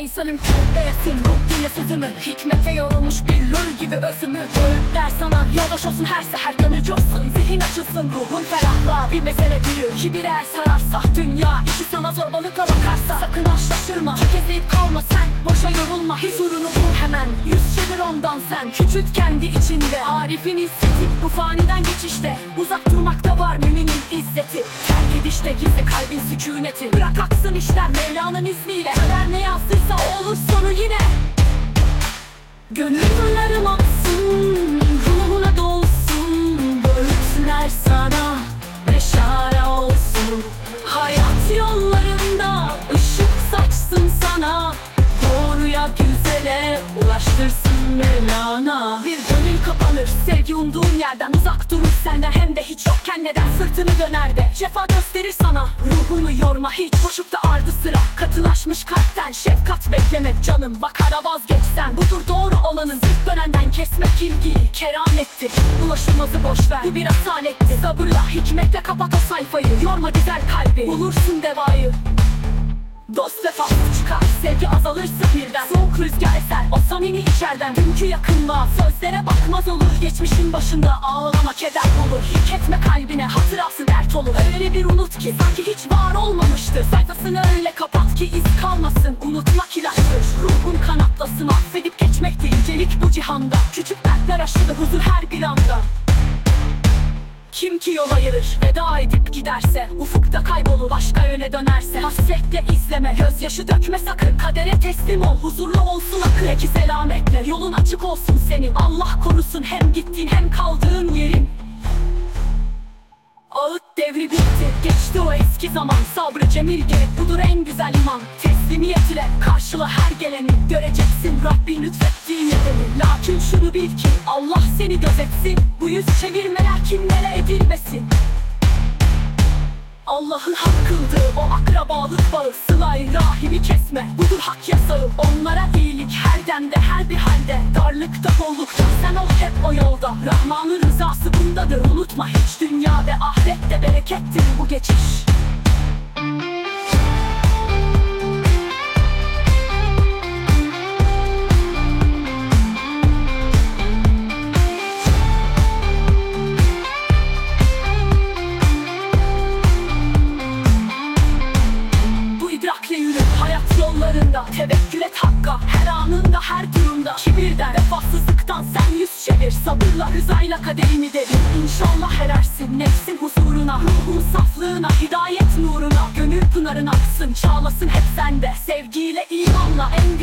insanın Beyesin ruh dile sözümü Hikmete yorulmuş bir lül gibi özümü. Öğütler sana yoldaş olsun her seher gönül Zihin açılsın ruhun ferahla Bir mesele büyür. Kibir eğer sararsa Dünya işi sana zorbalıkla bakarsa. Sakın ha şaşırma Tökezleyip kalma sen. Boşa yorulma huzurunu bul hemen. Yüz çevir ondan sen Küçült kendi içinde. Arif'in izzeti bu faniden geçişte. Uzak durmakta var müminin izzeti. Terk edişte gizli kalbin sükuneti. Bırak aksın işler Mevla'nın izniyle. Kader ne yazdıysa sonu yine Gönüllerim aksın Ruhuna dolsun. Böğütler sana Beşare olsun. Hayat yollarında ışık saçsın sana. Doğruya güzele ulaştırsın Mevlana. Bir gönül kapanır sevgi umduğun yerden Uzak durur senden. Hem de hiç yokken neden Sırtını döner de cefa gösterir sana. Ruhunu yorma hiç boşluk da ardı sıra. Katılaşmış kalpten şefkat bekleme canım. Bakara vazgeçsen budur doğru olanın. Sırt dönenden kesmek ilgiyi keramettir Bulaşılmazı boş ver bu bir asalettir. Sabırla hikmetle kapat o sayfayı. Yorma güzel kalbi bulursun devayı Dost vefası çıkar Sevgi azalırsa birden. Soğuk rüzgar eser O samimi içerden Dünkü yakınlığa Sözlere bakmaz olur. Geçmişin başında ağlama keder olur. Yük etme kalbine Hatırası dert olur. Öyle bir unut ki Sanki hiç var olmamıştı Sayfasını öyle kapat ki iz kalmasın. Unutmak ilaçtır kim ki yol ayırır Veda edip giderse Ufukta kaybolur başka yöne dönerse Hasretle izleme gözyaşı dökme sakın Kadere teslim ol huzurlu olsun akı Eki selametle yolun açık olsun senin Allah korusun hem gittiğin hem kaldığın yerin. Ağıt devri bitti Geçti o eski zaman Sabrı cemil gerek Budur en güzel iman. Teslimiyet ile karşıla her geleni Göreceksin. Rabbin lütfettiği nedeni Lakin şunu bil ki Allah seni gözetsin. Bu yüz çevirmeler kimlere edilmesin. Allah'ın hak kıldığı o akrabalık bağı Sıla-i rahimi kesme. Budur hak yasağı. Onlara iyilik her demde her bir halde. Darlıkta bollukta sen ol hep o yolda. Rahman'ın rızası bundadır. Unutma hiç Dünya berekettir bu geçiş. Bu idrakle yürü hayat yollarında Tevekkül et hakka. Her anında her durumda Kibirden vefasızlıktan sen yüz çevir. Sabırla rızayla kaderini devir. İnşallah erersin nefsin huzuruna Ruhun saflığına hidayet nuruna Gönül pınarın aksın çağlasın hep sende. Sevgiyle imanla en